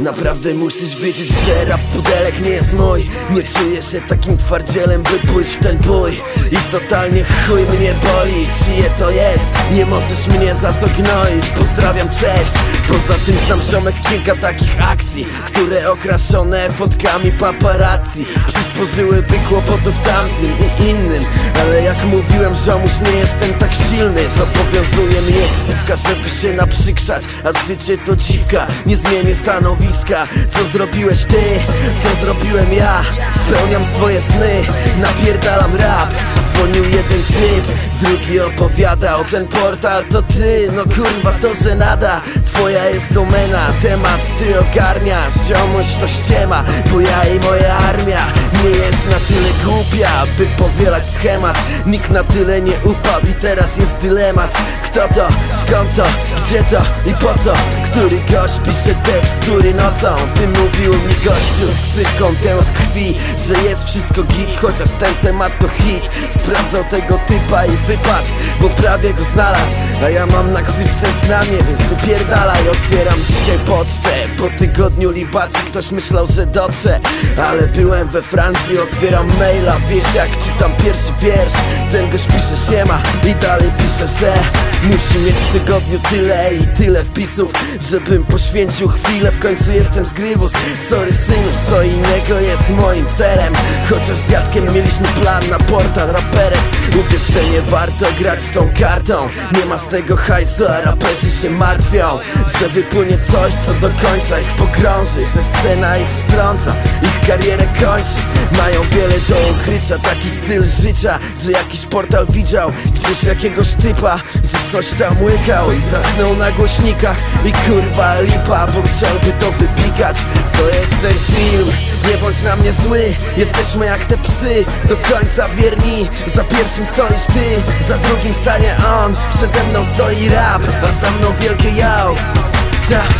Naprawdę musisz wiedzieć, że rap pudelek nie jest mój. Nie czuję się takim twardzielem, by pójść w ten bój. I totalnie chuj mnie boli, czyje to jest Nie możesz mnie za to gnoić, pozdrawiam, cześć. Poza tym znam ziomek kilka takich akcji Które okraszone fotkami paparazzi Przysporzyłyby kłopotów tamtym i innym. Ale jak mówiłem, ziomuś nie jestem tak silny. Zobowiązuje mnie ksywka, żeby się naprzykrzać A życie to dziwka, nie zmienię stanowiska. Co zrobiłeś ty, co zrobiłem ja? Spełniam swoje sny, napierdalam rap. Dzwonił jeden typ, drugi opowiadał Ten portal to ty, no kurwa to żenada Twoja jest domena, temat ty ogarniasz. Ziomuś to ściema, bo ja i moja armia Nie jest na tyle głupia, by powielać schemat. Nikt na tyle nie upadł i teraz jest dylemat. Kto to, skąd to, gdzie to i po co Który gość pisze te bzdury nocą. Ty mówił mi gościu z ksywką ten od krwi Że jest wszystko git, chociaż ten temat to hit. Sprawdzał tego typa i wypadł, bo prawie go znalazł. A ja mam na ksywce znamie, więc wypierdalaj. Otwieram dzisiaj pocztę, po tygodniu libacji Ktoś myślał, że dotrze, ale byłem we Francji. Otwieram maila, wiesz jak czytam pierwszy wiersz. Ten gość pisze siema i dalej pisze, że Musi mieć w tygodniu tyle i tyle wpisów Żebym poświęcił chwilę, w końcu jestem z Grywus Sorry synu, co innego jest moim celem. Chociaż z Jackiem mieliśmy plan na portal raperek. Uwierz, że nie warto grać z tą kartą. Nie ma z tego hajsu, a raperzy się martwią Że wypłynie coś, co do końca ich pogrąży Że scena ich strąca, ich karierę kończy. Mają wiele do ukrycia, taki styl życia Że jakiś portal widział gdzieś jakiegoś typa Że coś tam łykał i zasnął na głośnikach I kurwa lipa, bo chciałby to wypikać. To jest ten film. Nie bądź na mnie zły, jesteśmy jak te psy. Do końca wierni, za pierwszym stoisz ty. Za drugim stanie on, przede mną stoi rap. A za mną wielkie jał. Ta.